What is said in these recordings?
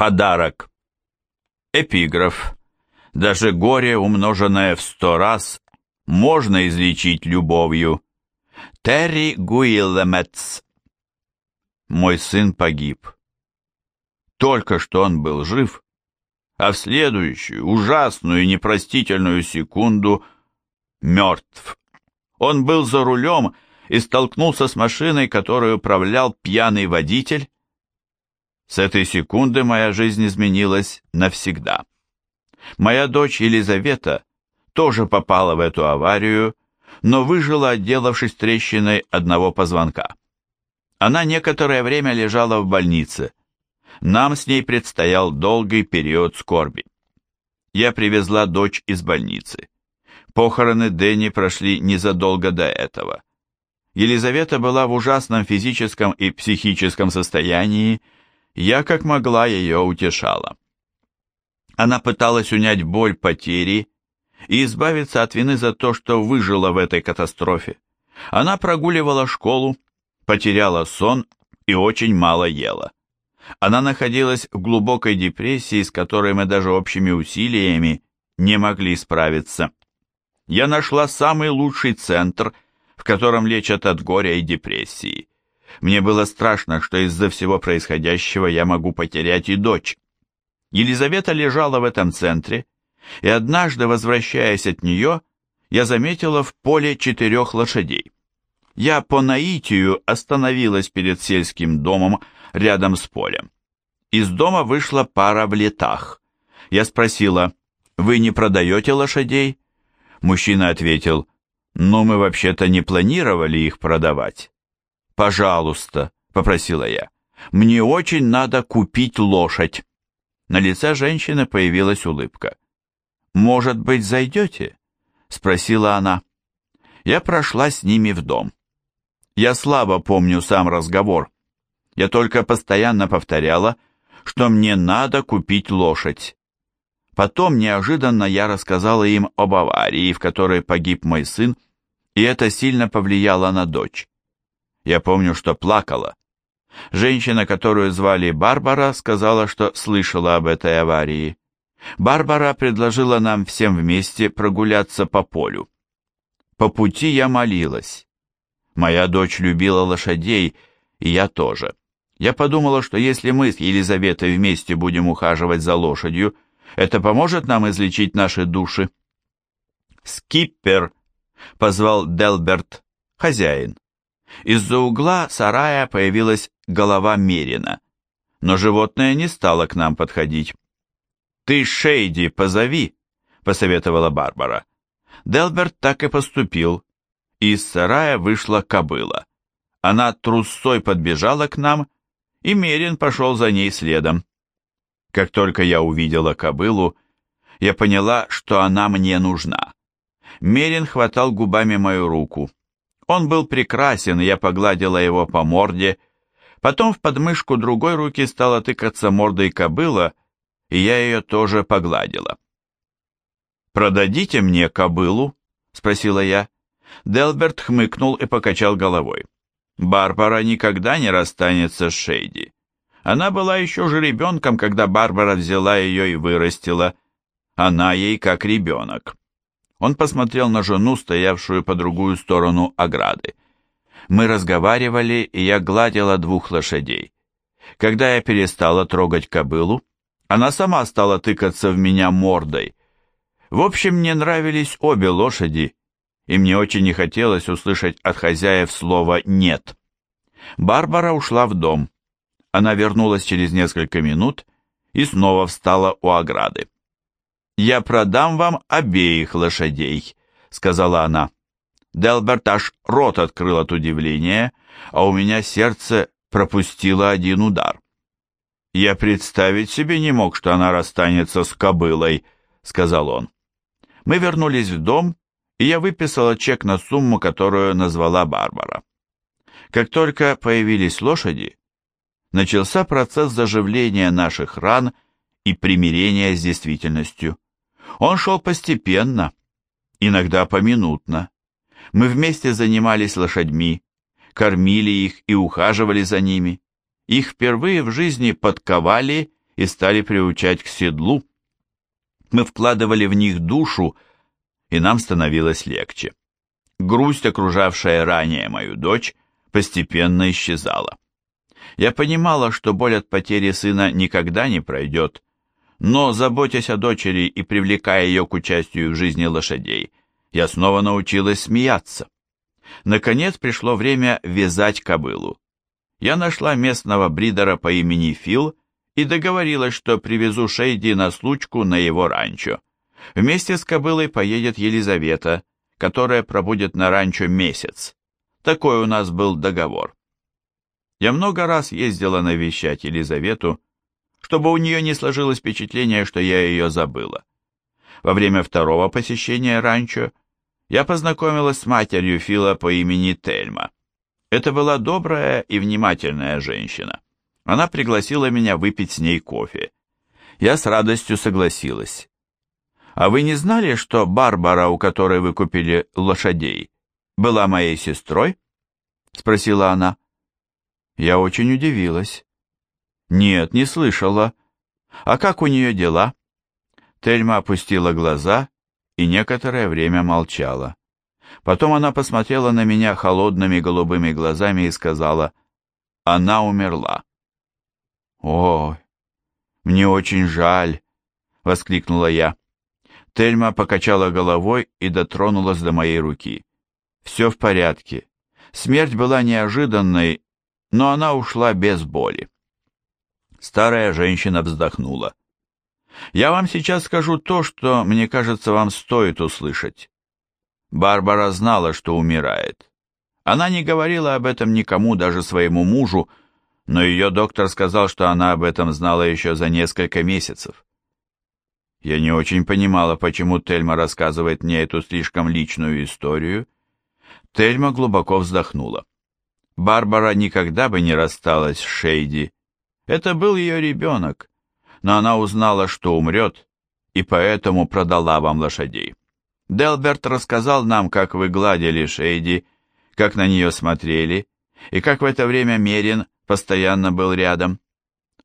Подарок. Эпиграф. Даже горе, умноженное в сто раз, можно излечить любовью. Терри Гуиллеметс. Мой сын погиб. Только что он был жив, а в следующую, ужасную и непростительную секунду мертв. Он был за рулем и столкнулся с машиной, которую управлял пьяный водитель. С этой секунды моя жизнь изменилась навсегда. Моя дочь Елизавета тоже попала в эту аварию, но выжила, отделавшись трещиной одного позвонка. Она некоторое время лежала в больнице. Нам с ней предстоял долгий период скорби. Я привезла дочь из больницы. Похороны Дэнни прошли незадолго до этого. Елизавета была в ужасном физическом и психическом состоянии, я как могла ее утешала. Она пыталась унять боль потери и избавиться от вины за то, что выжила в этой катастрофе. Она прогуливала школу, потеряла сон и очень мало ела. Она находилась в глубокой депрессии, с которой мы даже общими усилиями не могли справиться. Я нашла самый лучший центр, в котором лечат от горя и депрессии. Мне было страшно, что из-за всего происходящего я могу потерять и дочь. Елизавета лежала в этом центре, и однажды, возвращаясь от нее, я заметила в поле четырех лошадей. Я по наитию остановилась перед сельским домом рядом с полем. Из дома вышла пара в летах. Я спросила, «Вы не продаете лошадей?» Мужчина ответил, «Но мы вообще-то не планировали их продавать». «Пожалуйста», — попросила я, «мне очень надо купить лошадь». На лице женщины появилась улыбка. «Может быть, зайдете?» — спросила она. Я прошла с ними в дом. Я слабо помню сам разговор. Я только постоянно повторяла, что мне надо купить лошадь. Потом неожиданно я рассказала им об аварии, в которой погиб мой сын, и это сильно повлияло на дочь. Я помню, что плакала. Женщина, которую звали Барбара, сказала, что слышала об этой аварии. Барбара предложила нам всем вместе прогуляться по полю. По пути я молилась. Моя дочь любила лошадей, и я тоже. Я подумала, что если мы с Елизаветой вместе будем ухаживать за лошадью, это поможет нам излечить наши души. «Скиппер!» — позвал Делберт, хозяин. Из-за угла сарая появилась голова Мерина, но животное не стало к нам подходить. «Ты Шейди позови», — посоветовала Барбара. Делберт так и поступил, и из сарая вышла кобыла. Она трусцой подбежала к нам, и Мерин пошел за ней следом. Как только я увидела кобылу, я поняла, что она мне нужна. Мерин хватал губами мою руку. Он был прекрасен, я погладила его по морде. Потом в подмышку другой руки стала тыкаться мордой кобыла, и я ее тоже погладила. «Продадите мне кобылу?» — спросила я. Делберт хмыкнул и покачал головой. «Барбара никогда не расстанется с Шейди. Она была еще же ребенком, когда Барбара взяла ее и вырастила. Она ей как ребенок». Он посмотрел на жену, стоявшую по другую сторону ограды. Мы разговаривали, и я гладила двух лошадей. Когда я перестала трогать кобылу, она сама стала тыкаться в меня мордой. В общем, мне нравились обе лошади, и мне очень не хотелось услышать от хозяев слово «нет». Барбара ушла в дом. Она вернулась через несколько минут и снова встала у ограды. «Я продам вам обеих лошадей», — сказала она. Делберт аж рот открыл от удивления, а у меня сердце пропустило один удар. «Я представить себе не мог, что она расстанется с кобылой», — сказал он. Мы вернулись в дом, и я выписала чек на сумму, которую назвала Барбара. Как только появились лошади, начался процесс заживления наших ран и примирения с действительностью. Он шел постепенно, иногда поминутно. Мы вместе занимались лошадьми, кормили их и ухаживали за ними. Их впервые в жизни подковали и стали приучать к седлу. Мы вкладывали в них душу, и нам становилось легче. Грусть, окружавшая ранее мою дочь, постепенно исчезала. Я понимала, что боль от потери сына никогда не пройдет, но, заботясь о дочери и привлекая ее к участию в жизни лошадей, я снова научилась смеяться. Наконец пришло время вязать кобылу. Я нашла местного бридера по имени Фил и договорилась, что привезу Шейди на случку на его ранчо. Вместе с кобылой поедет Елизавета, которая пробудет на ранчо месяц. Такой у нас был договор. Я много раз ездила навещать Елизавету, чтобы у нее не сложилось впечатление, что я ее забыла. Во время второго посещения ранчо я познакомилась с матерью Фила по имени Тельма. Это была добрая и внимательная женщина. Она пригласила меня выпить с ней кофе. Я с радостью согласилась. «А вы не знали, что Барбара, у которой вы купили лошадей, была моей сестрой?» — спросила она. Я очень удивилась. «Нет, не слышала. А как у нее дела?» Тельма опустила глаза и некоторое время молчала. Потом она посмотрела на меня холодными голубыми глазами и сказала, «Она умерла». «Ой, мне очень жаль», — воскликнула я. Тельма покачала головой и дотронулась до моей руки. «Все в порядке. Смерть была неожиданной, но она ушла без боли». Старая женщина вздохнула. «Я вам сейчас скажу то, что, мне кажется, вам стоит услышать. Барбара знала, что умирает. Она не говорила об этом никому, даже своему мужу, но ее доктор сказал, что она об этом знала еще за несколько месяцев. Я не очень понимала, почему Тельма рассказывает мне эту слишком личную историю. Тельма глубоко вздохнула. Барбара никогда бы не рассталась с Шейди. Это был ее ребенок, но она узнала, что умрет, и поэтому продала вам лошадей. Делберт рассказал нам, как вы гладили Шейди, как на нее смотрели, и как в это время Мерин постоянно был рядом.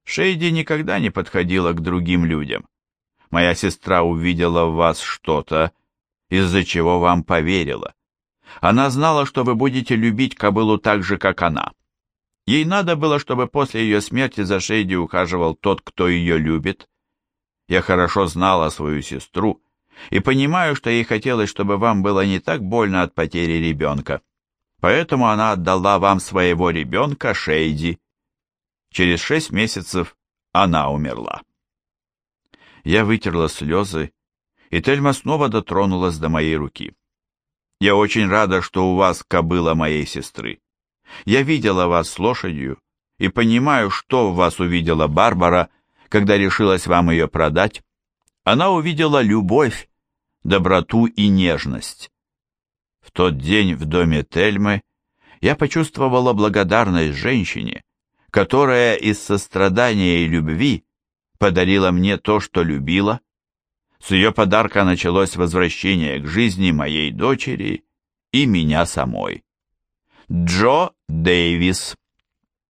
Шейди никогда не подходила к другим людям. Моя сестра увидела в вас что-то, из-за чего вам поверила. Она знала, что вы будете любить кобылу так же, как она. Ей надо было, чтобы после ее смерти за Шейди ухаживал тот, кто ее любит. Я хорошо знала свою сестру, и понимаю, что ей хотелось, чтобы вам было не так больно от потери ребенка. Поэтому она отдала вам своего ребенка Шейди. Через шесть месяцев она умерла. Я вытерла слезы, и Тельма снова дотронулась до моей руки. Я очень рада, что у вас кобыла моей сестры. Я видела вас с лошадью и понимаю, что в вас увидела Барбара, когда решилась вам ее продать. Она увидела любовь, доброту и нежность. В тот день в доме Тельмы я почувствовала благодарность женщине, которая из сострадания и любви подарила мне то, что любила. С ее подарка началось возвращение к жизни моей дочери и меня самой. Джо Дэвис